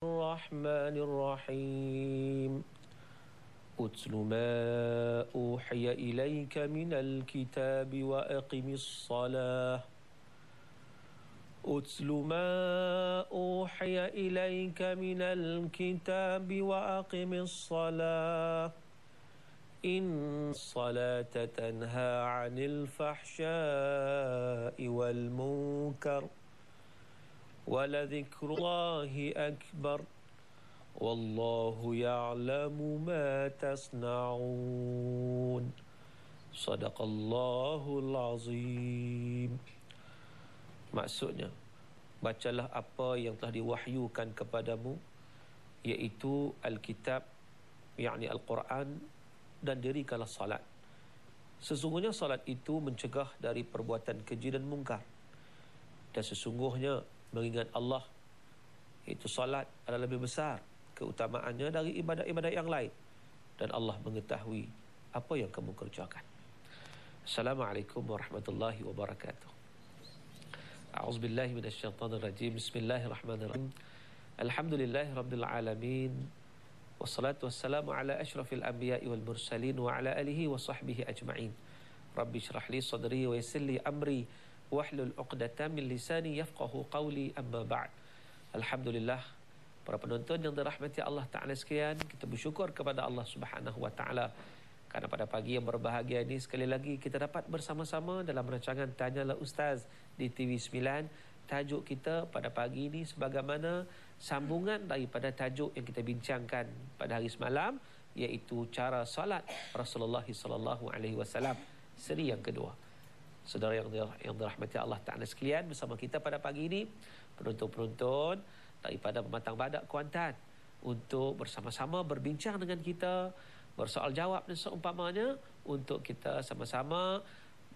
الرحمن الرحيم. أتل ما أوحي إليك من الكتاب وأقم الصلاة. أتل ما أوحي إليك من الكتاب وأقم الصلاة. إن الصلاة تنهى عن الفحشاء والمنكر. ولذكر الله أكبر والله يعلم ما تصنعون صدق الله العظيم Maksudnya Bacalah apa yang telah diwahyukan kepadamu Iaitu Alkitab yakni Al-Quran Dan dirikanlah salat Sesungguhnya salat itu mencegah dari perbuatan keji dan mungkar Dan sesungguhnya mengingat Allah itu salat adalah lebih besar keutamaannya dari ibadat-ibadat yang lain dan Allah mengetahui apa yang kamu kerjakan. Assalamualaikum warahmatullahi wabarakatuh. A'udzubillahi minasyaitonirrajim. Bismillahirrahmanirrahim. Alhamdulillahi rabbil alamin. Wassalatu wassalamu ala asyrafil anbiya'i wal mursalin wa ala alihi wa sahbihi ajma'in. Rabbi syrah li sadri wa yassir li amri wahlul uqdatan min lisani yafqahu qawli amma ba'd. Alhamdulillah para penonton yang dirahmati Allah Taala sekalian, kita bersyukur kepada Allah Subhanahu wa taala kerana pada pagi yang berbahagia ini sekali lagi kita dapat bersama-sama dalam rancangan Tanyalah Ustaz di TV9. Tajuk kita pada pagi ini sebagaimana sambungan daripada tajuk yang kita bincangkan pada hari semalam iaitu cara salat Rasulullah sallallahu alaihi wasallam seri yang kedua saudara yang yang dirahmati Allah Taala sekalian bersama kita pada pagi ini penonton-penonton daripada pematang badak Kuantan untuk bersama-sama berbincang dengan kita bersoal jawab dan seumpamanya untuk kita sama-sama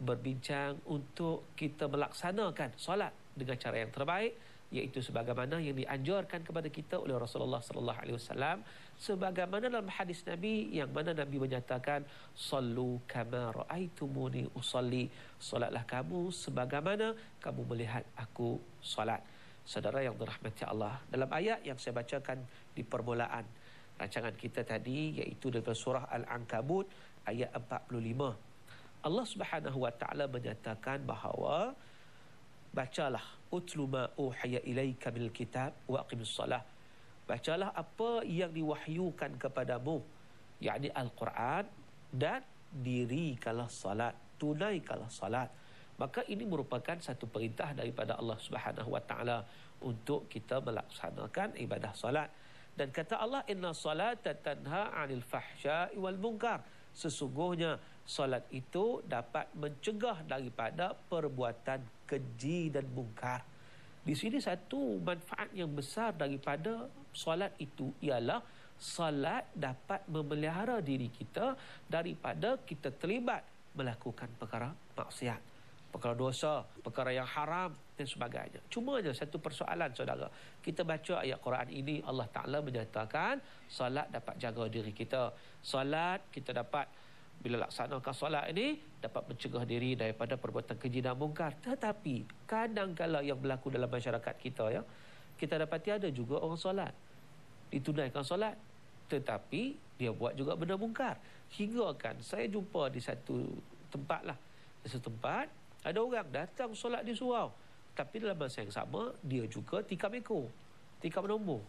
berbincang untuk kita melaksanakan solat dengan cara yang terbaik iaitu sebagaimana yang dianjurkan kepada kita oleh Rasulullah sallallahu alaihi wasallam sebagaimana dalam hadis Nabi yang mana Nabi menyatakan sallu kama raaitumuni usalli. Solatlah kamu sebagaimana kamu melihat aku solat. Saudara yang dirahmati Allah dalam ayat yang saya bacakan di permulaan rancangan kita tadi iaitu dalam surah al-ankabut ayat 45 Allah Subhanahu wa taala menyatakan bahawa bacalah utlu ma uhiya ilaika minal kitab wa aqimus salah bacalah apa yang diwahyukan kepadamu. Yakni al-Quran dan dirikanlah salat tunaikanlah salat. Maka ini merupakan satu perintah daripada Allah Subhanahu wa taala untuk kita melaksanakan ibadah salat. Dan kata Allah inna salata tanha 'anil fahsya'i wal munkar. Sesungguhnya solat itu dapat mencegah daripada perbuatan keji dan mungkar. Di sini satu manfaat yang besar daripada solat itu ialah solat dapat memelihara diri kita daripada kita terlibat melakukan perkara maksiat, perkara dosa, perkara yang haram dan sebagainya. Cuma ada satu persoalan saudara. Kita baca ayat Quran ini Allah Taala menyatakan solat dapat jaga diri kita. Solat kita dapat bila laksanakan solat ini dapat mencegah diri daripada perbuatan keji dan mungkar. Tetapi kadang-kala yang berlaku dalam masyarakat kita ya, kita dapati ada juga orang solat. Ditunaikan solat tetapi dia buat juga benda mungkar. Hingga kan saya jumpa di satu tempat lah. Di satu tempat ada orang datang solat di surau. Tapi dalam masa yang sama dia juga tikam ekor. Tikam nombor.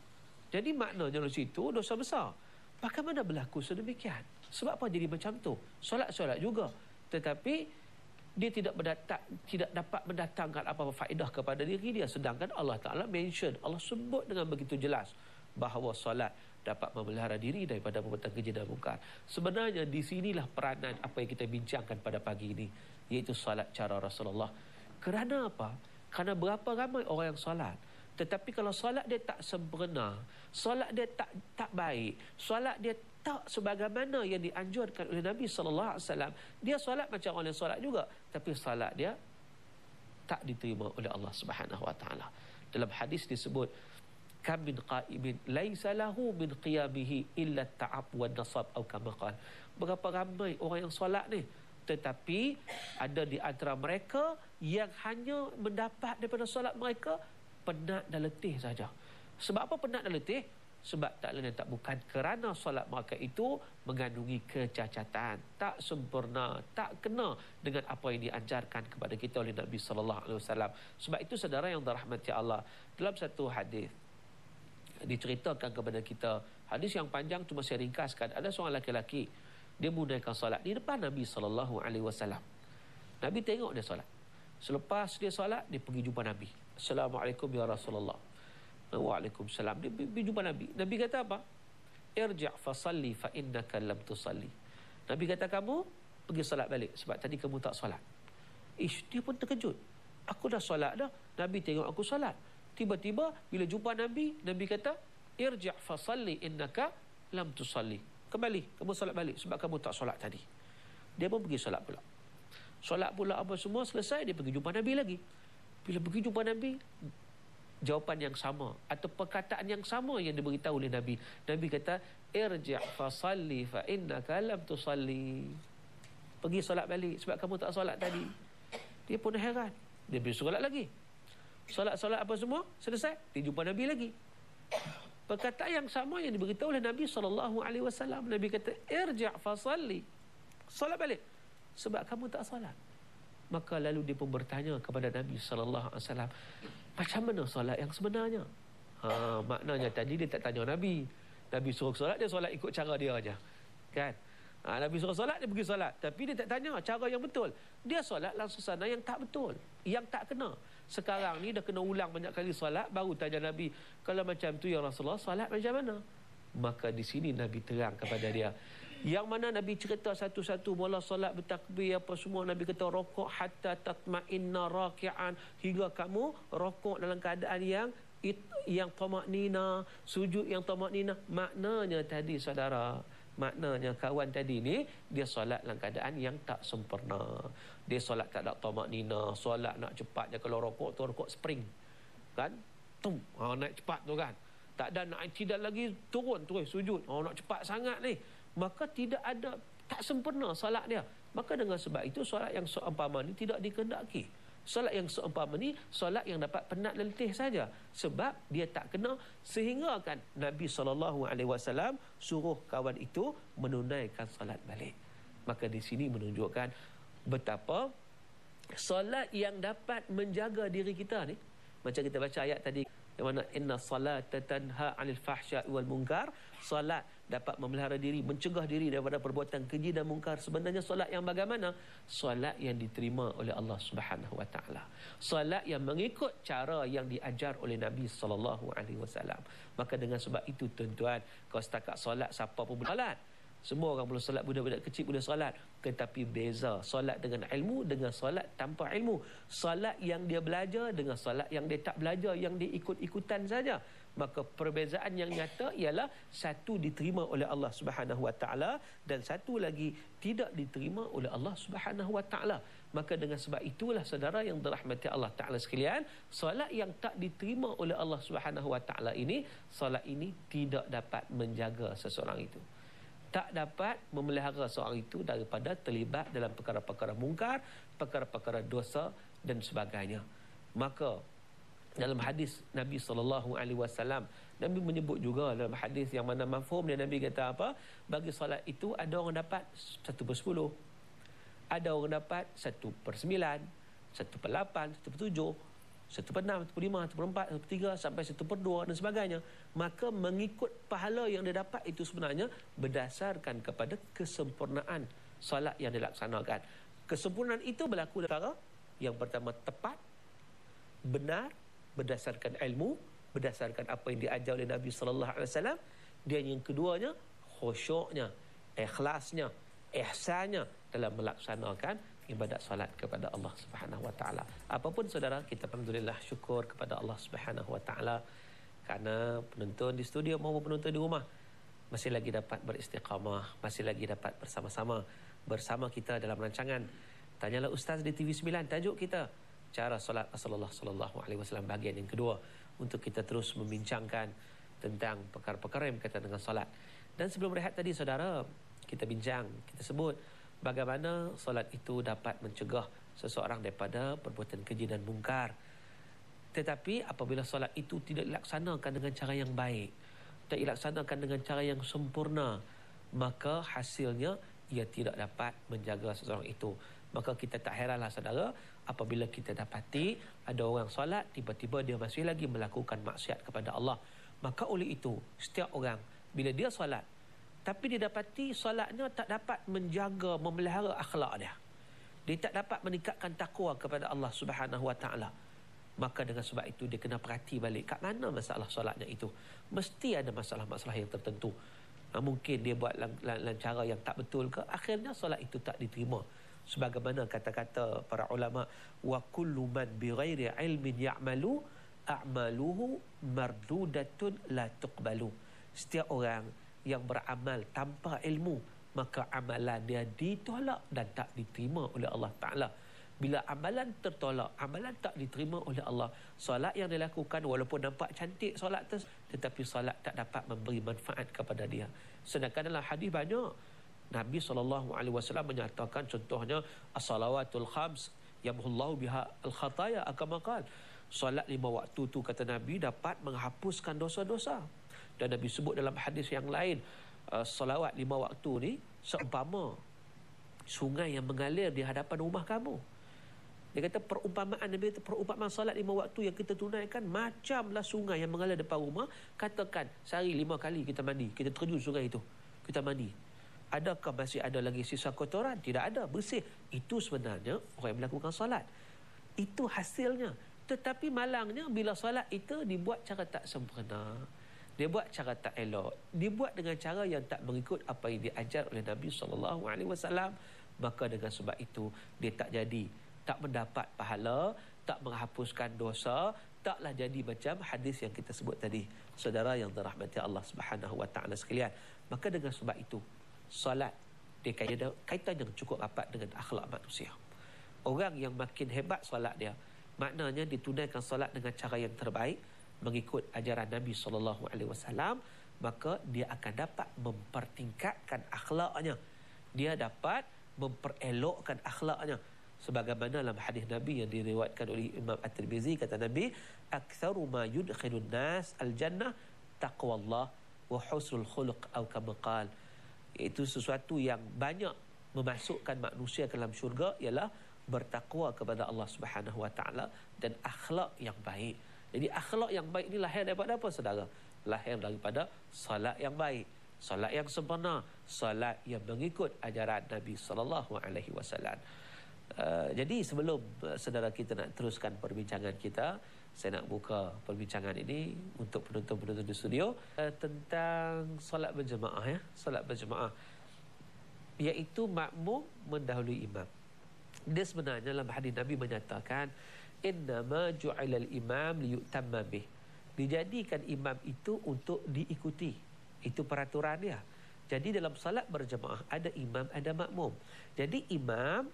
Jadi maknanya di situ dosa besar. Bagaimana berlaku sedemikian? Sebab apa jadi macam tu? Solat-solat juga. Tetapi dia tidak mendatang, tidak dapat mendatangkan apa-apa faedah kepada diri dia. Sedangkan Allah Ta'ala mention, Allah sebut dengan begitu jelas bahawa solat dapat memelihara diri daripada perbuatan keji dan mungkar. Sebenarnya di sinilah peranan apa yang kita bincangkan pada pagi ini. Iaitu solat cara Rasulullah. Kerana apa? Kerana berapa ramai orang yang solat tetapi kalau solat dia tak sempurna, solat dia tak tak baik, solat dia tak sebagaimana yang dianjurkan oleh Nabi sallallahu alaihi wasallam, dia solat macam orang yang solat juga, tapi solat dia tak diterima oleh Allah Subhanahu wa taala. Dalam hadis disebut kam min qa'imin laisa lahu min qiyamihi illa ta'ab wa nasab atau kama qala. Berapa ramai orang yang solat ni tetapi ada di antara mereka yang hanya mendapat daripada solat mereka penat dan letih saja. Sebab apa penat dan letih? Sebab tak lain tak bukan kerana solat mereka itu mengandungi kecacatan, tak sempurna, tak kena dengan apa yang diajarkan kepada kita oleh Nabi sallallahu alaihi wasallam. Sebab itu saudara yang dirahmati Allah, dalam satu hadis diceritakan kepada kita, hadis yang panjang cuma saya ringkaskan, ada seorang lelaki dia menunaikan solat di depan Nabi sallallahu alaihi wasallam. Nabi tengok dia solat. Selepas dia solat, dia pergi jumpa Nabi. Assalamualaikum ya Rasulullah. Waalaikumsalam. Dia pergi jumpa Nabi. Nabi kata apa? Irja' fasalli fa innaka lam tusalli. Nabi kata kamu pergi solat balik sebab tadi kamu tak solat. Ish, dia pun terkejut. Aku dah solat dah. Nabi tengok aku solat. Tiba-tiba bila jumpa Nabi, Nabi kata, Irja' fasalli innaka lam tusalli. Kembali, kamu solat balik sebab kamu tak solat tadi. Dia pun pergi solat pula. Solat pula apa semua selesai, dia pergi jumpa Nabi lagi. Bila pergi jumpa Nabi, jawapan yang sama atau perkataan yang sama yang diberitahu oleh Nabi. Nabi kata, "Irji' fa salli fa innaka lam tusalli." Pergi solat balik sebab kamu tak solat tadi. Dia pun heran. Dia pergi solat lagi. Solat-solat apa semua selesai, dia jumpa Nabi lagi. Perkataan yang sama yang diberitahu oleh Nabi sallallahu alaihi wasallam. Nabi kata, "Irji' fa salli." Solat balik sebab kamu tak solat. Maka lalu dia pun bertanya kepada Nabi sallallahu alaihi wasallam, macam mana solat yang sebenarnya? Ha, maknanya tadi dia tak tanya Nabi. Nabi suruh solat, dia solat ikut cara dia aja. Kan? Ha, Nabi suruh solat, dia pergi solat. Tapi dia tak tanya cara yang betul. Dia solat langsung sana yang tak betul. Yang tak kena. Sekarang ni dah kena ulang banyak kali solat, baru tanya Nabi, kalau macam tu ya Rasulullah, solat macam mana? Maka di sini Nabi terang kepada dia. Yang mana Nabi cerita satu-satu mula solat bertakbir apa semua Nabi kata rokok hatta tatma'inna raki'an hingga kamu rokok dalam keadaan yang yang tamak nina sujud yang tamak nina maknanya tadi saudara maknanya kawan tadi ni dia solat dalam keadaan yang tak sempurna. Dia solat tak ada tamak nina solat nak cepat je. Kalau rokok tu rokok spring kan? Tum ha, naik cepat tu kan? Tak ada nak tidak lagi turun terus sujud. Oh nak cepat sangat ni. Maka tidak ada tak sempurna solat dia. Maka dengan sebab itu solat yang seumpama ni tidak dikehendaki solat yang seumpama ni solat yang dapat penat letih saja. Sebab dia tak kena sehingga kan Nabi saw suruh kawan itu menunaikan solat balik. Maka di sini menunjukkan betapa solat yang dapat menjaga diri kita ni. Macam kita baca ayat tadi yang mana inna salata tanha 'anil fahsya'i wal munkar. Salat dapat memelihara diri mencegah diri daripada perbuatan keji dan mungkar sebenarnya solat yang bagaimana solat yang diterima oleh Allah Subhanahu wa taala solat yang mengikut cara yang diajar oleh Nabi sallallahu alaihi wasallam maka dengan sebab itu tuan-tuan kau setakat solat siapa pun boleh solat semua orang boleh solat, budak-budak kecil boleh solat. Tetapi beza solat dengan ilmu dengan solat tanpa ilmu. Solat yang dia belajar dengan solat yang dia tak belajar, yang dia ikut-ikutan saja. Maka perbezaan yang nyata ialah satu diterima oleh Allah Subhanahu Wa Taala dan satu lagi tidak diterima oleh Allah Subhanahu Wa Taala. Maka dengan sebab itulah saudara yang dirahmati Allah Taala sekalian, solat yang tak diterima oleh Allah Subhanahu Wa Taala ini, solat ini tidak dapat menjaga seseorang itu tak dapat memelihara seorang itu daripada terlibat dalam perkara-perkara mungkar, perkara-perkara dosa dan sebagainya. Maka dalam hadis Nabi sallallahu alaihi wasallam Nabi menyebut juga dalam hadis yang mana mafhum dia Nabi kata apa? Bagi solat itu ada orang dapat 1 per 10. Ada orang dapat 1 per 9, 1 per 8, 1 per 7 satu per enam, satu per lima, satu per empat, satu per tiga, sampai satu per dua dan sebagainya. Maka mengikut pahala yang dia dapat itu sebenarnya berdasarkan kepada kesempurnaan solat yang dilaksanakan. Kesempurnaan itu berlaku antara yang pertama tepat, benar, berdasarkan ilmu, berdasarkan apa yang diajar oleh Nabi Sallallahu Alaihi Wasallam. Dan yang keduanya, khusyuknya, ikhlasnya, ihsannya dalam melaksanakan ibadat salat kepada Allah Subhanahu wa taala. Apapun saudara, kita alhamdulillah syukur kepada Allah Subhanahu wa taala kerana penonton di studio maupun penonton di rumah masih lagi dapat beristiqamah, masih lagi dapat bersama-sama bersama kita dalam rancangan Tanyalah Ustaz di TV9 tajuk kita cara solat Rasulullah sallallahu alaihi wasallam bahagian yang kedua untuk kita terus membincangkan tentang perkara-perkara yang berkaitan dengan solat. Dan sebelum rehat tadi saudara, kita bincang, kita sebut bagaimana solat itu dapat mencegah seseorang daripada perbuatan keji dan mungkar. Tetapi apabila solat itu tidak dilaksanakan dengan cara yang baik, tidak dilaksanakan dengan cara yang sempurna, maka hasilnya ia tidak dapat menjaga seseorang itu. Maka kita tak heranlah saudara apabila kita dapati ada orang solat tiba-tiba dia masih lagi melakukan maksiat kepada Allah. Maka oleh itu setiap orang bila dia solat tapi dia dapati solatnya tak dapat menjaga memelihara akhlak dia. Dia tak dapat meningkatkan takwa kepada Allah Subhanahu Wa Taala maka dengan sebab itu dia kena perhati balik kat mana masalah solatnya itu mesti ada masalah-masalah yang tertentu ha, mungkin dia buat dengan cara yang tak betul ke akhirnya solat itu tak diterima sebagaimana kata-kata para ulama wa kullu man bighairi ilmin ya'malu a'maluhu mardudatun la tuqbalu. Setiap orang yang beramal tanpa ilmu maka amalan dia ditolak dan tak diterima oleh Allah Taala. Bila amalan tertolak, amalan tak diterima oleh Allah, solat yang dilakukan walaupun nampak cantik solat tu, tetapi solat tak dapat memberi manfaat kepada dia. Sedangkan dalam hadis banyak Nabi SAW menyatakan contohnya as-salawatul khams yamhullahu biha al-khataya akan makal. Solat lima waktu tu kata Nabi dapat menghapuskan dosa-dosa. Dan Nabi sebut dalam hadis yang lain, uh, salawat lima waktu ni seumpama sungai yang mengalir di hadapan rumah kamu. Dia kata perumpamaan Nabi kata perumpamaan salat lima waktu yang kita tunaikan macamlah sungai yang mengalir depan rumah. Katakan sehari lima kali kita mandi. Kita terjun sungai itu. Kita mandi. Adakah masih ada lagi sisa kotoran? Tidak ada. Bersih. Itu sebenarnya orang yang melakukan salat. Itu hasilnya. Tetapi malangnya bila salat itu dibuat cara tak sempurna. Dia buat cara tak elok. Dibuat dengan cara yang tak mengikut apa yang diajar oleh Nabi SAW. Maka dengan sebab itu dia tak jadi tak mendapat pahala, tak menghapuskan dosa, taklah jadi macam hadis yang kita sebut tadi. Saudara yang dirahmati Allah taala sekalian. Maka dengan sebab itu, solat dia kaitan, kaitan yang cukup rapat dengan akhlak manusia. Orang yang makin hebat solat dia, maknanya ditunaikan solat dengan cara yang terbaik mengikut ajaran Nabi sallallahu alaihi wasallam, maka dia akan dapat mempertingkatkan akhlaknya. Dia dapat memperelokkan akhlaknya sebagaimana dalam hadis Nabi yang diriwayatkan oleh Imam At-Tirmizi kata Nabi aktsaru ma yudkhilun nas al-jannah taqwallah wa husnul khuluq atau kama qal itu sesuatu yang banyak memasukkan manusia ke dalam syurga ialah bertakwa kepada Allah Subhanahu wa taala dan akhlak yang baik. Jadi akhlak yang baik ini lahir daripada apa saudara? Lahir daripada salat yang baik, salat yang sempurna, salat yang mengikut ajaran Nabi sallallahu alaihi wasallam. Uh, jadi sebelum uh, saudara kita nak teruskan perbincangan kita, saya nak buka perbincangan ini untuk penonton-penonton di studio uh, tentang solat berjemaah ya, solat berjemaah. Iaitu makmum mendahului imam. Dia sebenarnya dalam hadis Nabi menyatakan innama ju'ilal imam liyutamma bih. Dijadikan imam itu untuk diikuti. Itu peraturan dia. Jadi dalam solat berjemaah ada imam, ada makmum. Jadi imam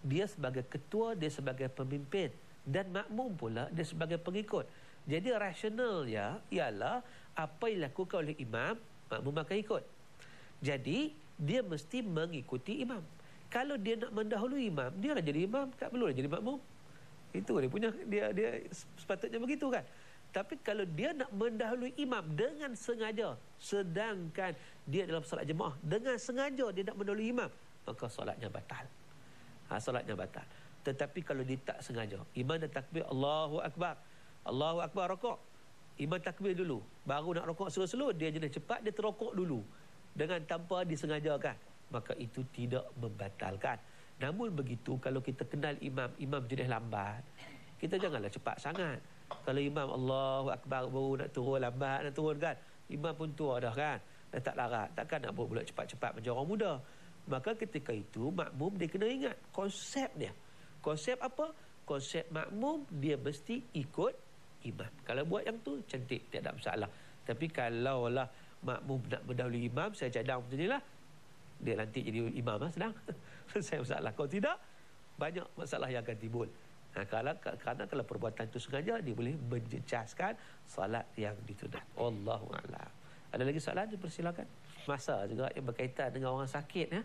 dia sebagai ketua, dia sebagai pemimpin dan makmum pula dia sebagai pengikut. Jadi rasional ya ialah apa yang dilakukan oleh imam, makmum akan ikut. Jadi dia mesti mengikuti imam. Kalau dia nak mendahului imam, dia lah jadi imam, tak perlu jadi makmum. Itu dia punya dia dia sepatutnya begitu kan. Tapi kalau dia nak mendahului imam dengan sengaja sedangkan dia dalam solat jemaah dengan sengaja dia nak mendahului imam, maka solatnya batal ha, solatnya batal. Tetapi kalau dia tak sengaja, imam dah takbir Allahu Akbar. Allahu Akbar rokok. Imam takbir dulu. Baru nak rokok slow-slow, dia jenis cepat, dia terokok dulu. Dengan tanpa disengajakan. Maka itu tidak membatalkan. Namun begitu, kalau kita kenal imam, imam jenis lambat. Kita janganlah cepat sangat. Kalau imam Allahu Akbar baru nak turun lambat, nak turun kan. Imam pun tua dah kan. Dah tak larat. Takkan nak buat cepat-cepat macam orang muda. Maka ketika itu makmum dia kena ingat konsep dia. Konsep apa? Konsep makmum dia mesti ikut imam. Kalau buat yang tu cantik tak ada masalah. Tapi kalau lah makmum nak mendahului imam saya cadang macam inilah dia nanti jadi imam lah sedang. saya masalah. Kalau tidak banyak masalah yang akan timbul. Ha, kalau, kerana kalau perbuatan itu sengaja dia boleh menjejaskan salat yang ditunda. Allahu a'lam. Ada lagi soalan dipersilakan masa juga yang berkaitan dengan orang sakit ya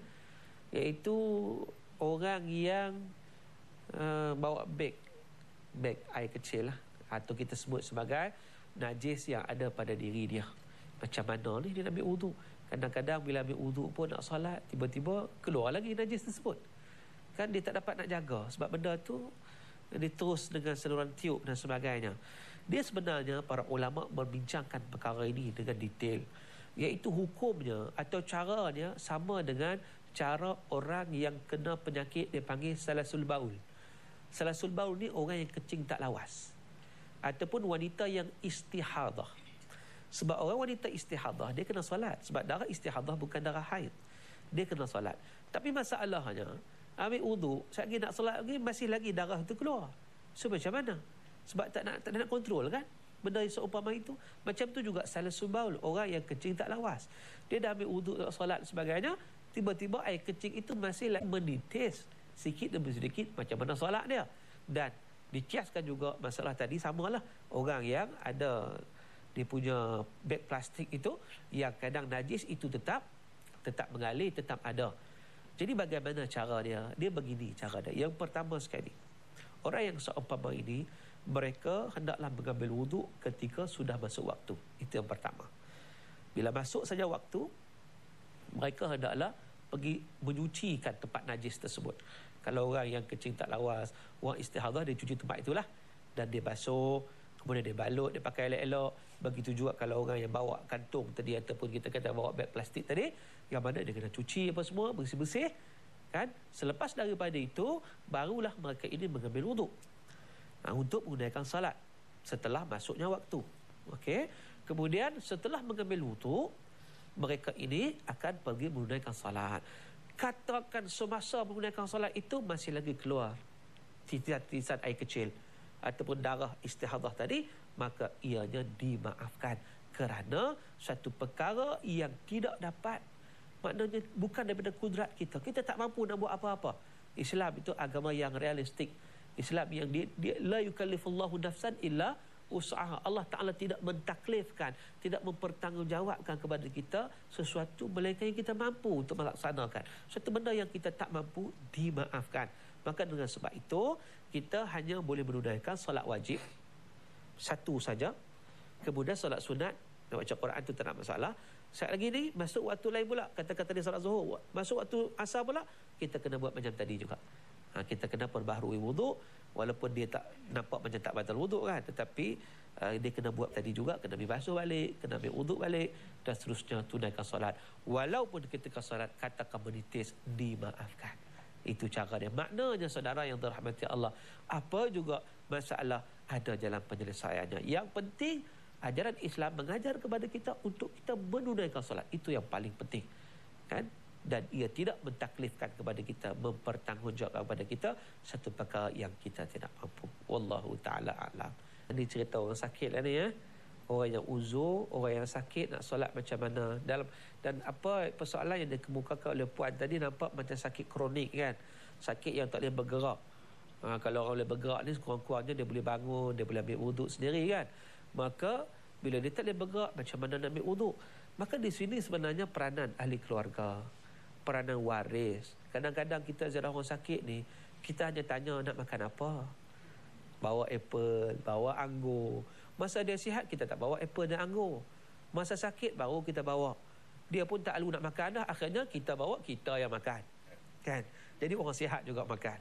iaitu orang yang uh, bawa beg. Beg air kecil lah. Atau kita sebut sebagai najis yang ada pada diri dia. Macam mana ni dia nak ambil wuduk kadang-kadang bila ambil wuduk pun nak solat tiba-tiba keluar lagi najis tersebut. Kan dia tak dapat nak jaga. Sebab benda tu dia terus dengan saluran tiup dan sebagainya. Dia sebenarnya para ulama membincangkan perkara ini dengan detail. Iaitu hukumnya atau caranya sama dengan cara orang yang kena penyakit dia panggil salasul baul. Salasul baul ni orang yang kecing tak lawas. Ataupun wanita yang istihadah. Sebab orang wanita istihadah dia kena solat. Sebab darah istihadah bukan darah haid. Dia kena solat. Tapi masalahnya ambil wudu, sekali nak solat lagi masih lagi darah tu keluar. So macam mana? Sebab tak nak tak nak kontrol kan? benda yang seumpama itu macam tu juga salah subaul orang yang kecing tak lawas dia dah ambil wuduk solat sebagainya tiba-tiba air kecing itu masih lagi menitis sikit demi sedikit macam mana solat dia dan dikiaskan juga masalah tadi samalah orang yang ada dia punya beg plastik itu yang kadang najis itu tetap tetap mengalir tetap ada jadi bagaimana cara dia dia begini cara dia yang pertama sekali orang yang seumpama ini mereka hendaklah mengambil wuduk ketika sudah masuk waktu. Itu yang pertama. Bila masuk saja waktu, mereka hendaklah pergi menyucikan tempat najis tersebut. Kalau orang yang kecing tak lawas, orang istihadah dia cuci tempat itulah dan dia basuh, kemudian dia balut, dia pakai elok-elok. Begitu juga kalau orang yang bawa kantung tadi ataupun kita kata bawa beg plastik tadi, yang mana dia kena cuci apa semua, bersih-bersih. Kan? Selepas daripada itu, barulah mereka ini mengambil wuduk ha, untuk menggunakan salat setelah masuknya waktu. Okey. Kemudian setelah mengambil wudu, mereka ini akan pergi menggunakan salat. Katakan semasa menggunakan salat itu masih lagi keluar titisan air kecil ataupun darah istihadah tadi, maka ianya dimaafkan kerana satu perkara yang tidak dapat maknanya bukan daripada kudrat kita. Kita tak mampu nak buat apa-apa. Islam itu agama yang realistik. Islam yang dia, dia la yukallifullahu nafsan illa usaha. Allah Taala tidak mentaklifkan tidak mempertanggungjawabkan kepada kita sesuatu melainkan yang kita mampu untuk melaksanakan. Satu benda yang kita tak mampu dimaafkan. Maka dengan sebab itu kita hanya boleh menunaikan solat wajib satu saja. Kemudian solat sunat nak baca Quran itu tak ada masalah. Saat lagi ni masuk waktu lain pula kata-kata dia solat zuhur. Masuk waktu asar pula kita kena buat macam tadi juga ha, kita kena perbaharui wuduk walaupun dia tak nampak macam tak batal wuduk kan. Tetapi uh, dia kena buat tadi juga kena ambil basuh balik kena ambil wuduk balik dan seterusnya tunaikan solat. Walaupun ketika solat katakan menitis dimaafkan. Itu cara dia. Maknanya saudara yang dirahmati Allah apa juga masalah ada jalan penyelesaiannya. Yang penting ajaran Islam mengajar kepada kita untuk kita menunaikan solat. Itu yang paling penting. Kan dan ia tidak mentaklifkan kepada kita mempertanggungjawabkan kepada kita satu perkara yang kita tidak mampu. Wallahu taala alam. Ini cerita orang sakit lah ni ya. Orang yang uzur orang yang sakit nak solat macam mana. Dalam dan apa persoalan yang dikemukakan oleh puan tadi nampak macam sakit kronik kan. Sakit yang tak boleh bergerak. Ha, kalau orang boleh bergerak ni kurang-kurangnya dia boleh bangun dia boleh ambil wuduk sendiri kan. Maka bila dia tak boleh bergerak macam mana nak ambil wuduk? Maka di sini sebenarnya peranan ahli keluarga peranan waris. Kadang-kadang kita ziarah orang sakit ni, kita hanya tanya nak makan apa. Bawa apple, bawa anggur. Masa dia sihat, kita tak bawa apple dan anggur. Masa sakit, baru kita bawa. Dia pun tak lalu nak makan dah. Akhirnya, kita bawa, kita yang makan. Kan? Jadi, orang sihat juga makan.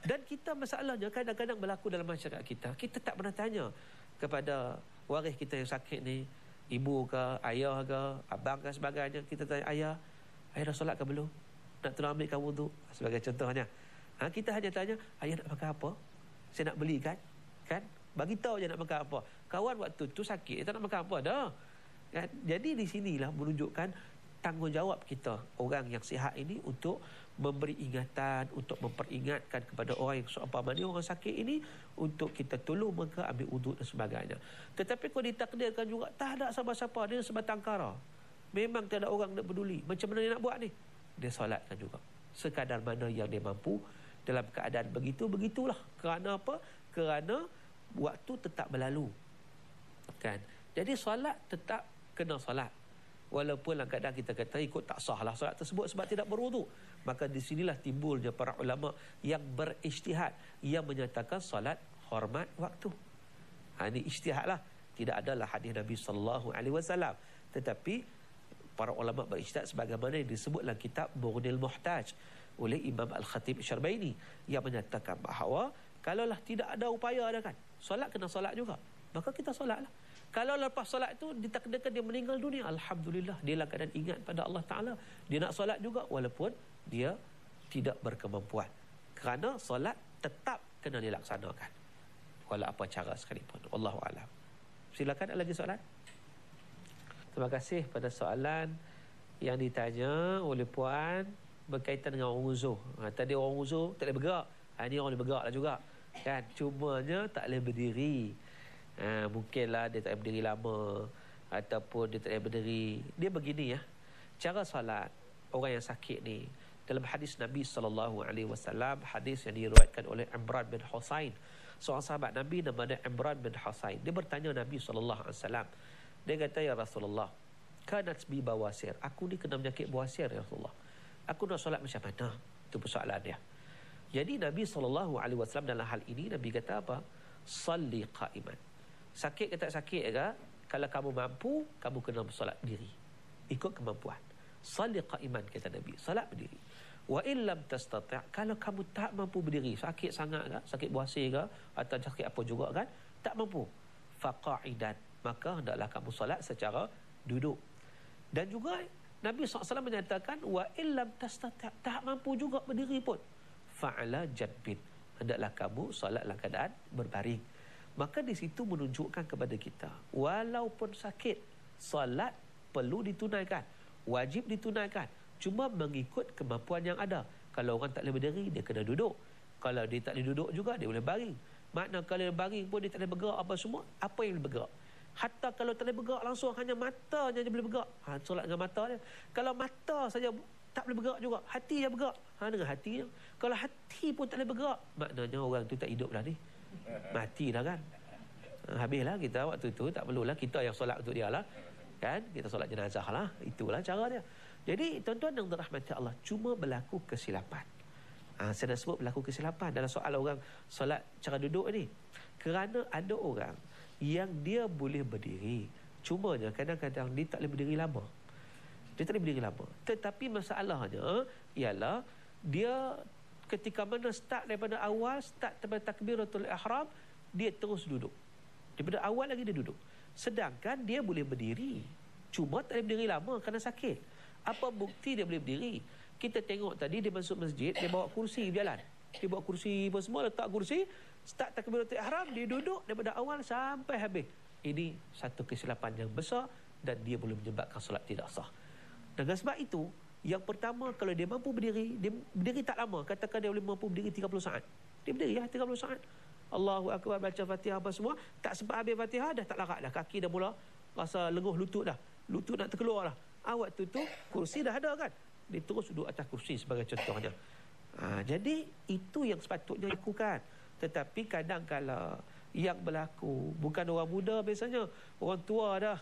Dan kita masalahnya kadang-kadang berlaku dalam masyarakat kita. Kita tak pernah tanya kepada waris kita yang sakit ni. Ibu ke, ayah ke, abang ke sebagainya. Kita tanya, ayah, Ayah dah solat ke belum? Nak tolong ambilkan wudhu? Sebagai contohnya. Ha, kita hanya tanya, ayah nak makan apa? Saya nak beli kan? Kan? Bagi tahu je nak makan apa. Kawan waktu tu sakit, dia tak nak makan apa dah. Kan? Jadi di sinilah menunjukkan tanggungjawab kita orang yang sihat ini untuk memberi ingatan untuk memperingatkan kepada orang yang seumpama ni orang sakit ini untuk kita tolong mereka ambil wuduk dan sebagainya tetapi kalau ditakdirkan juga tak ada siapa-siapa dia sebatang kara Memang tak ada orang nak peduli. Macam mana dia nak buat ni? Dia solatkan juga. Sekadar mana yang dia mampu. Dalam keadaan begitu, begitulah. Kerana apa? Kerana waktu tetap berlalu. Kan? Jadi solat tetap kena solat. Walaupun kadang kita kata ikut tak sah lah solat tersebut sebab tidak berwuduk. Maka di sinilah timbulnya para ulama yang berisytihad. Yang menyatakan solat hormat waktu. Ha, ini ijtihad lah. Tidak adalah hadis Nabi sallallahu alaihi wasallam. Tetapi para ulama berijtihad sebagaimana yang disebut dalam kitab Bughnil Muhtaj oleh Imam Al-Khatib Syarbaini. Yang menyatakan bahawa kalaulah tidak ada upaya ada kan solat kena solat juga. Maka kita solatlah. Kalau lepas solat itu ditakdirkan dia meninggal dunia alhamdulillah dia dalam keadaan ingat pada Allah taala. Dia nak solat juga walaupun dia tidak berkemampuan. Kerana solat tetap kena dilaksanakan. Walau apa cara sekalipun. Wallahu alam. Silakan ada lagi soalan terima kasih pada soalan yang ditanya oleh puan berkaitan dengan orang uzur. Ha, tadi orang uzur tak boleh bergerak. Ha, ni orang boleh bergerak lah juga. Kan? Cumanya tak boleh berdiri. Ha, mungkinlah dia tak boleh berdiri lama. Ataupun dia tak boleh berdiri. Dia begini ya. Cara salat orang yang sakit ni. Dalam hadis Nabi SAW. Hadis yang diriwayatkan oleh Imran bin Husain. Seorang sahabat Nabi namanya Imran bin Husain. Dia bertanya Nabi SAW. Dia kata, Ya Rasulullah. Kanat bi bawasir. Aku ni kena menyakit bawasir ya Rasulullah aku nak solat macam mana? Itu persoalan dia. Jadi Nabi SAW dalam hal ini, Nabi kata apa? Salli qa'iman. Sakit ke tak sakit ke? Kalau kamu mampu, kamu kena bersolat diri. Ikut kemampuan. Salli qa'iman, kata Nabi. Salat berdiri. Wa illam tastati' kalau kamu tak mampu berdiri, sakit sangat ke? Sakit buasir ke? Atau sakit apa juga kan? Tak mampu. Faqa'idan. Maka hendaklah kamu solat secara duduk. Dan juga Nabi SAW menyatakan wa illam tastati' tak mampu juga berdiri pun. Fa'ala jadbin hendaklah kamu solat dalam keadaan berbaring. Maka di situ menunjukkan kepada kita walaupun sakit solat perlu ditunaikan. Wajib ditunaikan. Cuma mengikut kemampuan yang ada. Kalau orang tak boleh berdiri dia kena duduk. Kalau dia tak boleh duduk juga dia boleh baring. Makna kalau dia baring pun dia tak boleh bergerak apa semua apa yang boleh bergerak Hatta kalau tak boleh bergerak langsung hanya mata saja boleh bergerak. Ha, solat dengan mata dia. Kalau mata saja tak boleh bergerak juga. Hati dia bergerak. Ha, dengan hati. Kalau hati pun tak boleh bergerak. Maknanya orang tu tak hidup lah ni. Mati dah kan. Ha, habislah kita waktu tu. Tak perlulah kita yang solat untuk dia lah. Kan? Kita solat jenazah lah. Itulah cara dia. Jadi tuan-tuan yang dirahmati Allah. Cuma berlaku kesilapan. Ha, saya dah sebut berlaku kesilapan dalam soal orang solat cara duduk ni. Kerana ada orang yang dia boleh berdiri. Cumanya kadang-kadang dia tak boleh berdiri lama. Dia tak boleh berdiri lama. Tetapi masalahnya ialah dia ketika mana start daripada awal, start daripada takbiratul ihram, dia terus duduk. Daripada awal lagi dia duduk. Sedangkan dia boleh berdiri. Cuma tak boleh berdiri lama kerana sakit. Apa bukti dia boleh berdiri? Kita tengok tadi dia masuk masjid, dia bawa kursi berjalan. Dia bawa kursi apa semua, letak kursi, Start takbiratul ihram dia duduk daripada awal sampai habis. Ini satu kesilapan yang besar dan dia boleh menyebabkan solat tidak sah. Dengan sebab itu, yang pertama kalau dia mampu berdiri, dia berdiri tak lama. Katakan dia boleh mampu berdiri 30 saat. Dia berdiri ya 30 saat. Allahu akbar baca Fatihah apa semua, tak sempat habis Fatihah dah tak larat dah. Kaki dah mula rasa lenguh lutut dah. Lutut nak terkeluar dah. Ah waktu tu kursi dah ada kan. Dia terus duduk atas kursi sebagai contohnya. Ha, jadi itu yang sepatutnya lakukan. Tetapi kadang kala yang berlaku bukan orang muda biasanya, orang tua dah.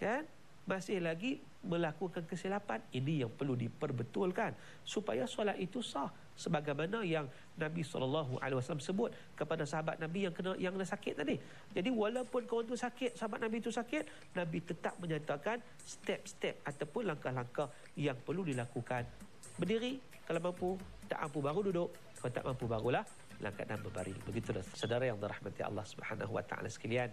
Kan? Masih lagi melakukan kesilapan. Ini yang perlu diperbetulkan supaya solat itu sah sebagaimana yang Nabi SAW sebut kepada sahabat Nabi yang kena yang kena sakit tadi. Jadi walaupun kawan tu sakit, sahabat Nabi itu sakit, Nabi tetap menyatakan step-step ataupun langkah-langkah yang perlu dilakukan. Berdiri kalau mampu, tak mampu baru duduk, kalau tak mampu barulah dalam keadaan berbaring. Begitulah saudara yang dirahmati Allah Subhanahu wa taala sekalian.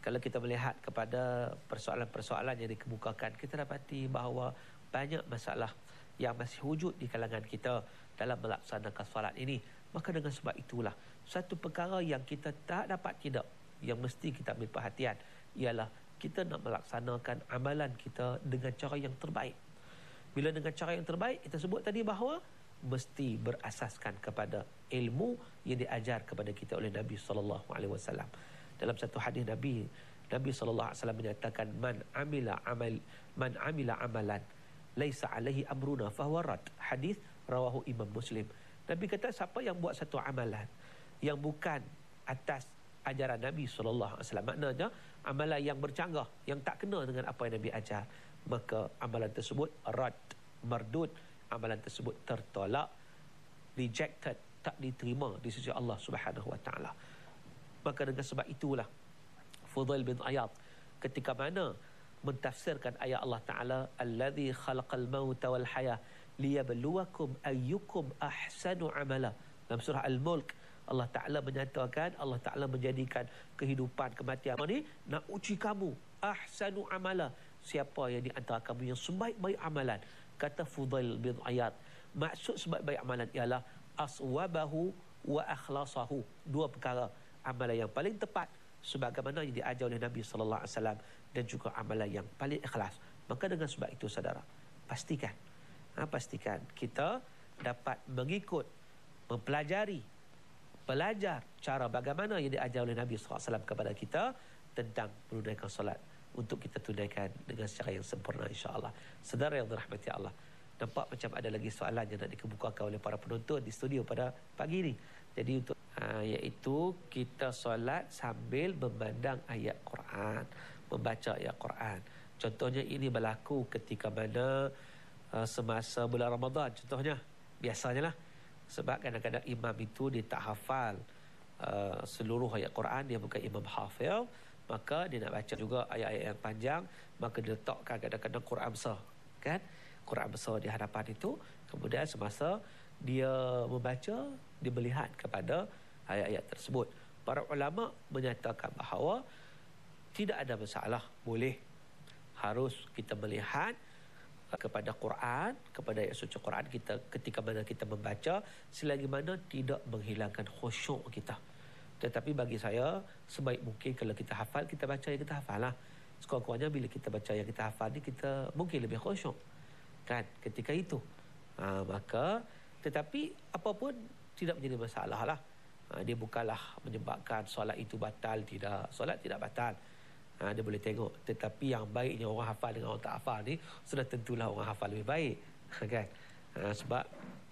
Kalau kita melihat kepada persoalan-persoalan yang dikemukakan, kita dapati bahawa banyak masalah yang masih wujud di kalangan kita dalam melaksanakan solat ini. Maka dengan sebab itulah satu perkara yang kita tak dapat tidak yang mesti kita ambil perhatian ialah kita nak melaksanakan amalan kita dengan cara yang terbaik. Bila dengan cara yang terbaik, kita sebut tadi bahawa mesti berasaskan kepada ilmu yang diajar kepada kita oleh Nabi sallallahu alaihi wasallam. Dalam satu hadis Nabi, Nabi sallallahu alaihi wasallam menyatakan man amila amal man amila amalan laisa alaihi amruna fahuwa rad. Hadis rawahu Imam Muslim. Nabi kata siapa yang buat satu amalan yang bukan atas ajaran Nabi sallallahu alaihi wasallam maknanya amalan yang bercanggah yang tak kena dengan apa yang Nabi ajar maka amalan tersebut rad mardud amalan tersebut tertolak rejected tak diterima di sisi Allah Subhanahu wa taala. Maka dengan sebab itulah Fudail bin Ayad ketika mana mentafsirkan ayat Allah Taala allazi khalaqal mauta wal hayah liyabluwakum ayyukum ahsanu amala. Dalam surah al-mulk Allah Taala menyatakan Allah Taala menjadikan kehidupan kematian ini nak uji kamu. Ahsanu amala. Siapa yang di antara kamu yang sebaik-baik amalan kata Fudail bin Ayad maksud sebaik-baik amalan ialah aswabahu wa akhlasahu. Dua perkara amalan yang paling tepat sebagaimana yang diajar oleh Nabi sallallahu alaihi wasallam dan juga amalan yang paling ikhlas. Maka dengan sebab itu saudara, pastikan ha, pastikan kita dapat mengikut mempelajari belajar cara bagaimana yang diajar oleh Nabi sallallahu alaihi wasallam kepada kita tentang menunaikan solat untuk kita tunaikan dengan secara yang sempurna insya-Allah. Saudara yang dirahmati Allah, nampak macam ada lagi soalan yang nak dikemukakan oleh para penonton di studio pada pagi ini. Jadi untuk ha, iaitu kita solat sambil memandang ayat Quran, membaca ayat Quran. Contohnya ini berlaku ketika mana uh, semasa bulan Ramadan contohnya biasanya lah sebab kadang-kadang imam itu dia tak hafal uh, seluruh ayat Quran dia bukan imam hafil maka dia nak baca juga ayat-ayat yang panjang. Maka dia letakkan kadang-kadang Quran besar kan? Quran besar di hadapan itu. Kemudian semasa dia membaca dia melihat kepada ayat-ayat tersebut. Para ulama menyatakan bahawa tidak ada masalah boleh. Harus kita melihat kepada Quran kepada ayat suci Quran kita ketika mana kita membaca selagi mana tidak menghilangkan khusyuk kita tetapi bagi saya sebaik mungkin kalau kita hafal kita baca yang kita hafal lah sekurang-kurangnya bila kita baca yang kita hafal ni kita mungkin lebih khusyuk. Kan? Ketika itu. Ha, maka tetapi apapun tidak menjadi masalah lah. Ha, dia bukanlah menyebabkan solat itu batal tidak. Solat tidak batal. Ha, dia boleh tengok. Tetapi yang baiknya orang hafal dengan orang tak hafal ni sudah tentulah orang hafal lebih baik. Kan? Ha, sebab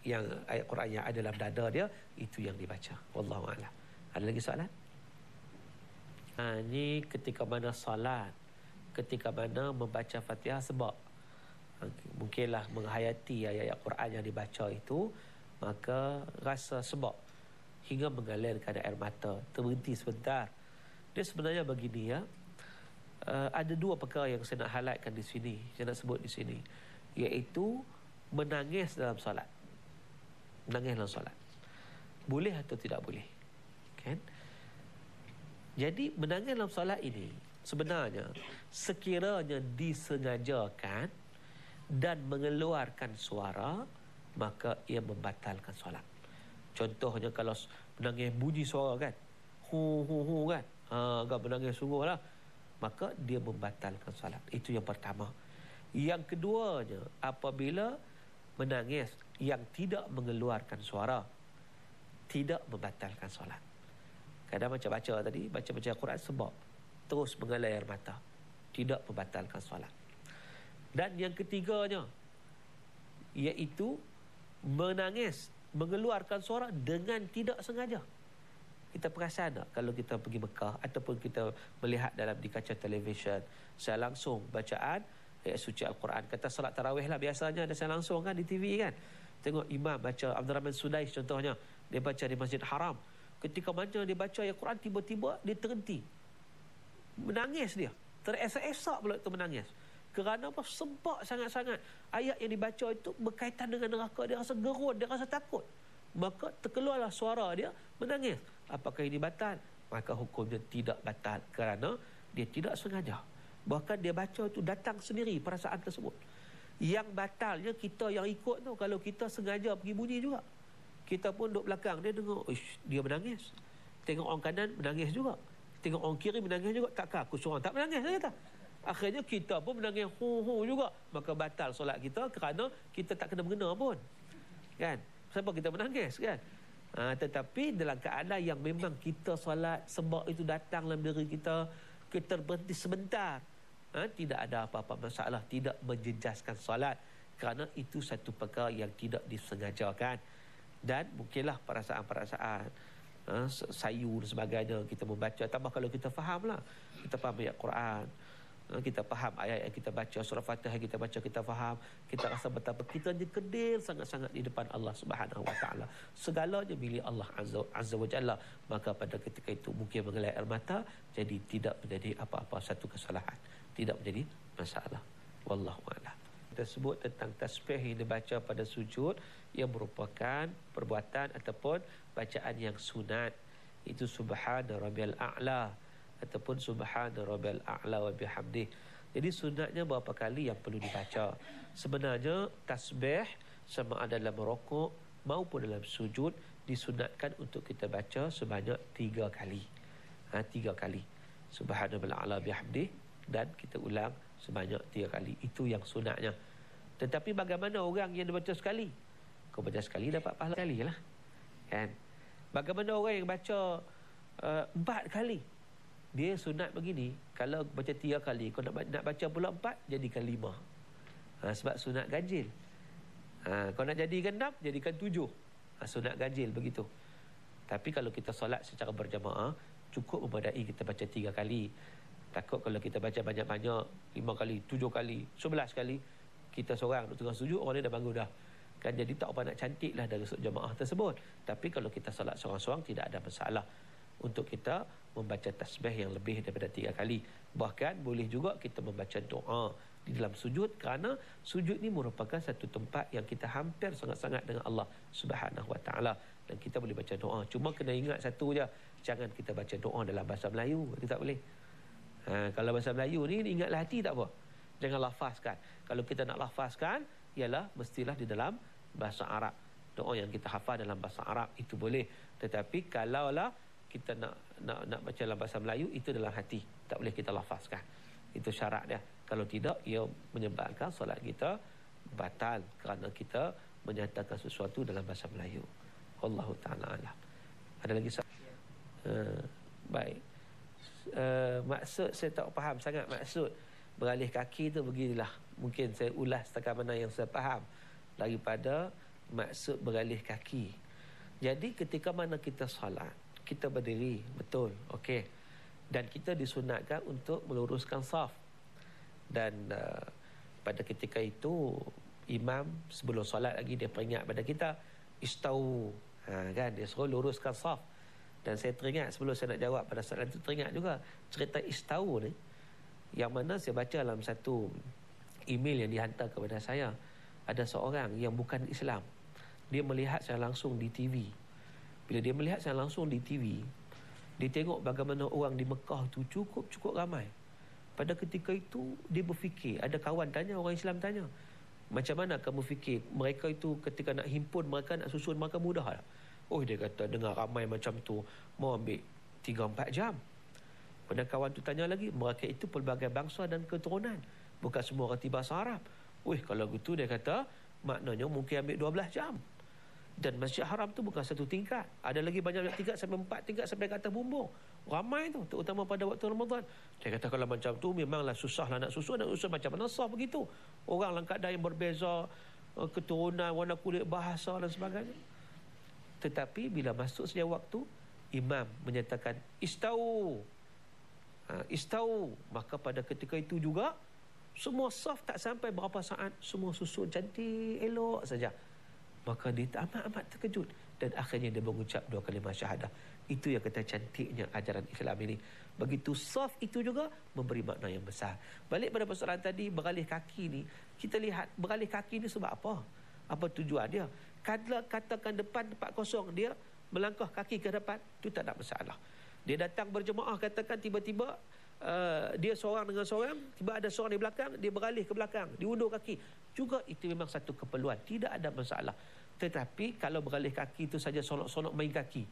yang ayat Quran yang ada dalam dada dia itu yang dibaca. Wallahu a'lam ada lagi soalan? Ha, ini ketika mana solat ketika mana membaca Fatihah sebab mungkinlah menghayati ayat-ayat Quran yang dibaca itu maka rasa sebab hingga mengalirkan air mata. Terhenti sebentar. Dia sebenarnya begini ya. Uh, ada dua perkara yang saya nak highlightkan di sini saya nak sebut di sini. Iaitu menangis dalam solat. Menangis dalam solat. Boleh atau tidak boleh kan? Jadi menangis dalam solat ini sebenarnya sekiranya disengajakan dan mengeluarkan suara maka ia membatalkan solat. Contohnya kalau menangis bunyi suara kan? Hu hu hu kan? Ha agak menangis sungguh lah. Maka dia membatalkan solat. Itu yang pertama. Yang keduanya apabila menangis yang tidak mengeluarkan suara tidak membatalkan solat kadang macam baca tadi baca-baca Quran sebab terus mengalir air mata tidak membatalkan solat dan yang ketiganya iaitu menangis, mengeluarkan suara dengan tidak sengaja. Kita perasan tak kalau kita pergi Mekah ataupun kita melihat dalam di kaca televisyen saya langsung bacaan ayat suci Al-Quran. Kata salat tarawih lah biasanya ada saya langsung kan di TV kan. Tengok imam baca Abdul Rahman Sudais contohnya. Dia baca di Masjid Haram. Ketika mana dia baca ayat Quran tiba-tiba dia terhenti. Menangis dia. Teresak-esak pula itu menangis. Kerana apa? Sebab sangat-sangat ayat yang dibaca itu berkaitan dengan neraka. Dia rasa gerun, dia rasa takut. Maka terkeluarlah suara dia menangis. Apakah ini batal? Maka hukumnya tidak batal kerana dia tidak sengaja. Bahkan dia baca itu datang sendiri perasaan tersebut. Yang batalnya kita yang ikut tu kalau kita sengaja pergi bunyi juga. Kita pun duduk belakang dia dengar, dia menangis. Tengok orang kanan menangis juga. Tengok orang kiri menangis juga. Takkah aku seorang tak menangis? Saya kata. Akhirnya kita pun menangis hu-hu juga. Maka batal solat kita kerana kita tak kena mengena pun. Kan? Sebab kita menangis kan? Ha, tetapi dalam keadaan yang memang kita solat sebab itu datang dalam diri kita kita berhenti sebentar ha, tidak ada apa-apa masalah tidak menjejaskan solat kerana itu satu perkara yang tidak disengajakan dan mungkinlah perasaan-perasaan ha, sayu dan sebagainya kita membaca. Tambah kalau kita faham lah kita faham ayat Quran Ha, kita faham ayat yang kita baca surah Fatihah kita baca kita faham kita rasa betapa kita ni kedil sangat-sangat di depan Allah Subhanahu wa taala. Segalanya milik Allah azza, azza wa jalla. Maka pada ketika itu mungkin mengelai air mata jadi tidak menjadi apa-apa satu kesalahan tidak menjadi masalah. Wallahu a'lam kita sebut tentang tasbih yang dibaca pada sujud yang merupakan perbuatan ataupun bacaan yang sunat itu subhana rabbiyal a'la ataupun subhana rabbil a'la wa bihamdih. Jadi sunatnya berapa kali yang perlu dibaca? Sebenarnya tasbih sama ada dalam rokok maupun dalam sujud disunatkan untuk kita baca sebanyak tiga kali. Ha, tiga kali. Subhana rabbil a'la bihamdih dan kita ulang sebanyak tiga kali. Itu yang sunatnya. Tetapi bagaimana orang yang baca sekali? Kau baca sekali dapat pahala kali lah. Kan? Bagaimana orang yang baca uh, empat kali? dia sunat begini kalau baca tiga kali kau nak, nak baca pula empat jadikan lima ha, sebab sunat ganjil ha, kau nak jadikan enam jadikan tujuh ha, sunat ganjil begitu tapi kalau kita solat secara berjamaah cukup memadai kita baca tiga kali takut kalau kita baca banyak-banyak lima kali, tujuh kali, sebelas kali kita seorang tengah sujud orang lain dah bangun dah kan jadi tak apa nak cantik lah dari jemaah tersebut tapi kalau kita solat seorang-seorang tidak ada masalah untuk kita membaca tasbih yang lebih daripada tiga kali. Bahkan boleh juga kita membaca doa di dalam sujud kerana sujud ini merupakan satu tempat yang kita hampir sangat-sangat dengan Allah Subhanahu Wa Taala dan kita boleh baca doa. Cuma kena ingat satu je, jangan kita baca doa dalam bahasa Melayu. Itu tak boleh. Ha, kalau bahasa Melayu ni ingatlah hati tak apa. Jangan lafazkan. Kalau kita nak lafazkan ialah mestilah di dalam bahasa Arab. Doa yang kita hafal dalam bahasa Arab itu boleh. Tetapi kalaulah kita nak nak nak baca dalam bahasa Melayu itu dalam hati tak boleh kita lafazkan itu syarat dia kalau tidak ia menyebabkan solat kita batal kerana kita menyatakan sesuatu dalam bahasa Melayu Allah taala alam ada lagi soalan ya. uh, baik uh, maksud saya tak faham sangat. Maksud beralih kaki tu beginilah. Mungkin saya ulas setakat mana yang saya faham. Daripada maksud beralih kaki. Jadi ketika mana kita solat kita berdiri. Betul. Okey. Dan kita disunatkan untuk meluruskan saf. Dan uh, pada ketika itu imam sebelum solat lagi dia peringat pada kita istau ha, kan? Dia suruh luruskan saf dan saya teringat sebelum saya nak jawab pada soalan itu teringat juga cerita istau ni yang mana saya baca dalam satu email yang dihantar kepada saya ada seorang yang bukan Islam dia melihat saya langsung di TV bila dia melihat saya langsung di TV, dia tengok bagaimana orang di Mekah tu cukup-cukup ramai. Pada ketika itu, dia berfikir, ada kawan tanya, orang Islam tanya, macam mana kamu fikir mereka itu ketika nak himpun mereka, nak susun mereka mudah tak? Oh, dia kata, dengar ramai macam tu, mau ambil 3-4 jam. Pada kawan tu tanya lagi, mereka itu pelbagai bangsa dan keturunan. Bukan semua orang tiba Arab. Wih, kalau gitu dia kata, maknanya mungkin ambil 12 jam dan Masjid Haram tu bukan satu tingkat. Ada lagi banyak tingkat sampai empat tingkat sampai ke atas bumbung. Ramai tu, terutama pada waktu Ramadan. Saya kata kalau macam tu memanglah susah lah nak susun, nak susun macam mana sah begitu. Orang langkat dah yang berbeza, eh, keturunan, warna kulit, bahasa dan sebagainya. Tetapi bila masuk sejak waktu, imam menyatakan istau. Ha, istau. Maka pada ketika itu juga, semua saf tak sampai berapa saat, semua susun cantik, elok saja. Maka dia amat-amat terkejut. Dan akhirnya dia mengucap dua kalimah syahadah. Itu yang kata cantiknya ajaran Islam ini. Begitu soft itu juga memberi makna yang besar. Balik pada persoalan tadi beralih kaki ni kita lihat beralih kaki ni sebab apa apa tujuan dia kalau katakan depan tempat kosong dia melangkah kaki ke depan itu tak ada masalah dia datang berjemaah katakan tiba-tiba uh, dia seorang dengan seorang tiba ada seorang di belakang dia beralih ke belakang diundur kaki juga itu memang satu keperluan tidak ada masalah tetapi kalau beralih kaki itu saja sonok-sonok main kaki.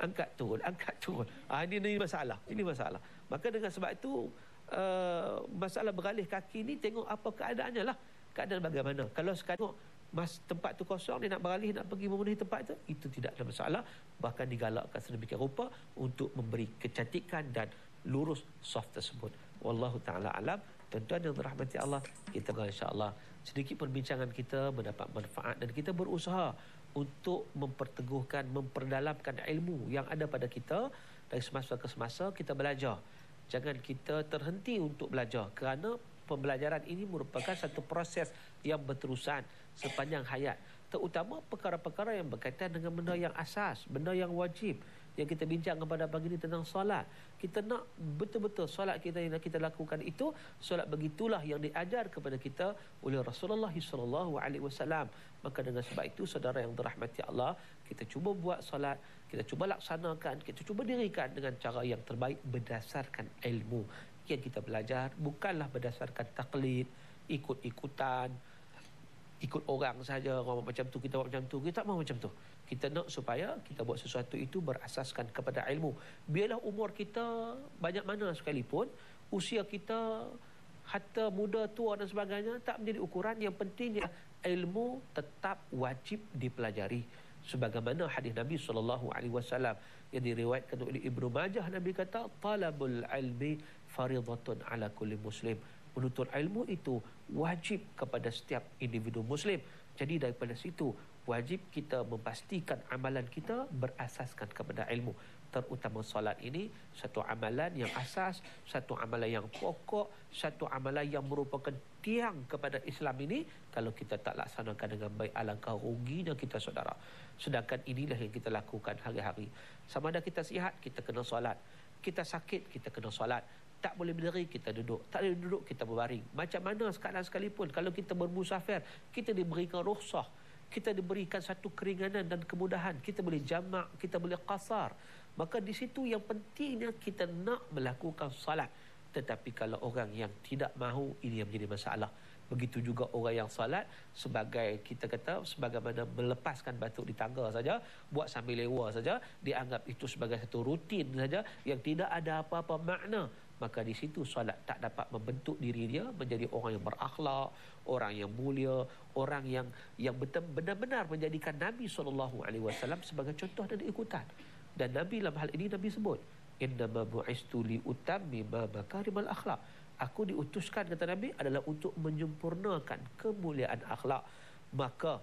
Angkat turun, angkat turun. Ah ini, ini masalah. Ini masalah. Maka dengan sebab itu uh, masalah beralih kaki ini tengok apa keadaannya lah. Keadaan bagaimana. Kalau sekarang mas tempat tu kosong dia nak beralih nak pergi memenuhi tempat itu itu tidak ada masalah. Bahkan digalakkan sedemikian rupa untuk memberi kecantikan dan lurus soft tersebut. Wallahu taala alam. Tuan-tuan yang dirahmati Allah kita insya-Allah sedikit perbincangan kita mendapat manfaat dan kita berusaha untuk memperteguhkan, memperdalamkan ilmu yang ada pada kita. Dari semasa ke semasa kita belajar. Jangan kita terhenti untuk belajar kerana pembelajaran ini merupakan satu proses yang berterusan sepanjang hayat terutama perkara-perkara yang berkaitan dengan benda yang asas, benda yang wajib yang kita bincang kepada pagi ini tentang solat. Kita nak betul-betul solat kita yang kita lakukan itu solat begitulah yang diajar kepada kita oleh Rasulullah sallallahu alaihi wasallam. Maka dengan sebab itu saudara yang dirahmati Allah, kita cuba buat solat, kita cuba laksanakan, kita cuba dirikan dengan cara yang terbaik berdasarkan ilmu yang kita belajar, bukanlah berdasarkan taklid, ikut-ikutan, ikut orang saja. Orang macam tu kita buat macam tu. Kita tak mahu macam tu. Kita nak supaya kita buat sesuatu itu berasaskan kepada ilmu. Biarlah umur kita banyak mana sekalipun usia kita harta muda tua dan sebagainya tak menjadi ukuran. Yang pentingnya ilmu tetap wajib dipelajari. Sebagaimana hadis Nabi sallallahu alaihi wasallam yang diriwayatkan oleh Ibnu Majah Nabi kata talabul ilmi faridatun ala kulli muslim menuntut ilmu itu wajib kepada setiap individu muslim. Jadi daripada situ wajib kita memastikan amalan kita berasaskan kepada ilmu. Terutama solat ini satu amalan yang asas, satu amalan yang pokok, satu amalan yang merupakan tiang kepada Islam ini kalau kita tak laksanakan dengan baik alangkah ruginya kita saudara. Sedangkan inilah yang kita lakukan hari-hari. Sama ada kita sihat, kita kena solat. Kita sakit, kita kena solat tak boleh berdiri kita duduk. Tak boleh duduk kita berbaring. Macam mana sekarang sekalipun kalau kita bermusafir kita diberikan rukhsah. Kita diberikan satu keringanan dan kemudahan. Kita boleh jamak kita boleh qasar. Maka di situ yang pentingnya kita nak melakukan salat. Tetapi kalau orang yang tidak mahu ini yang menjadi masalah. Begitu juga orang yang salat sebagai kita kata sebagaimana melepaskan batuk di tangga saja buat sambil lewa saja dianggap itu sebagai satu rutin saja yang tidak ada apa-apa makna maka di situ solat tak dapat membentuk diri dia menjadi orang yang berakhlak, orang yang mulia, orang yang yang benar-benar menjadikan Nabi wasallam sebagai contoh dan ikutan. Dan Nabi dalam hal ini Nabi sebut, "Innama bu'istu li utammima makarimal akhlak." Aku diutuskan kata Nabi adalah untuk menyempurnakan kemuliaan akhlak. Maka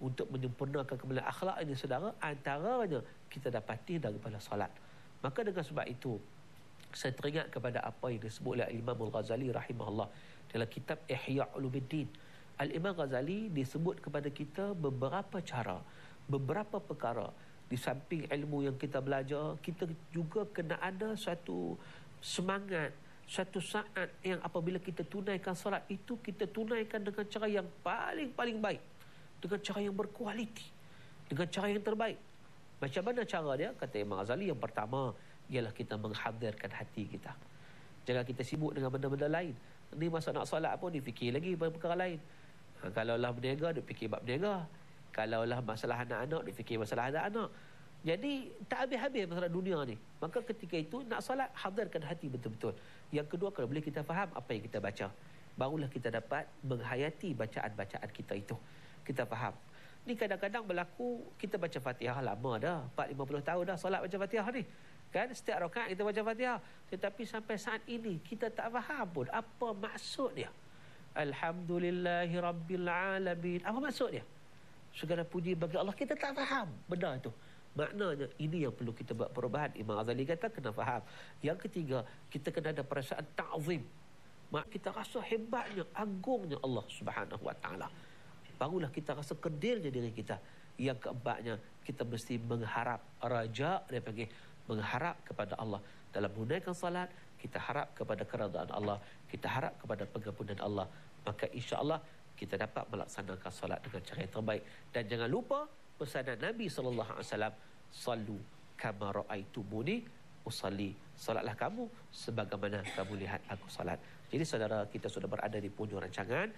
untuk menyempurnakan kemuliaan akhlak ini saudara antaranya kita dapati daripada solat. Maka dengan sebab itu saya teringat kepada apa yang disebut oleh Imam Al-Ghazali rahimahullah dalam kitab Ihya Ulumuddin. Al-Imam Ghazali disebut kepada kita beberapa cara, beberapa perkara di samping ilmu yang kita belajar, kita juga kena ada satu semangat, satu saat yang apabila kita tunaikan solat itu kita tunaikan dengan cara yang paling-paling baik, dengan cara yang berkualiti, dengan cara yang terbaik. Macam mana cara dia? Kata Imam Ghazali yang pertama, ialah kita menghadirkan hati kita. Jangan kita sibuk dengan benda-benda lain. Ni masa nak solat pun difikir lagi perkara lain. Ha, kalau lah berniaga, dia fikir bab berniaga. Kalau lah masalah anak-anak, dia fikir masalah anak-anak. Jadi tak habis-habis masalah dunia ni. Maka ketika itu nak solat, hadirkan hati betul-betul. Yang kedua, kalau boleh kita faham apa yang kita baca. Barulah kita dapat menghayati bacaan-bacaan kita itu. Kita faham. Ni kadang-kadang berlaku, kita baca fatihah lama dah. 4-50 tahun dah solat baca fatihah ni. Kan setiap rakaat kita baca Fatihah. Tetapi sampai saat ini kita tak faham pun apa maksud dia. Alhamdulillahi Rabbil Alamin. Apa maksud dia? Segala puji bagi Allah. Kita tak faham benda itu. Maknanya ini yang perlu kita buat perubahan. Imam Azali kata kena faham. Yang ketiga, kita kena ada perasaan ta'zim. Mak kita rasa hebatnya, agungnya Allah Subhanahu Wa Taala. Barulah kita rasa kedilnya diri kita. Yang keempatnya, kita mesti mengharap raja dia panggil mengharap kepada Allah. Dalam menunaikan salat kita harap kepada keridaan Allah kita harap kepada pengampunan Allah. Maka insya-Allah kita dapat melaksanakan salat dengan cara yang terbaik. Dan jangan lupa pesanan Nabi sallallahu alaihi wasallam sallu kama raaitumuni usalli. Salatlah kamu sebagaimana kamu lihat aku salat. Jadi saudara kita sudah berada di punjung rancangan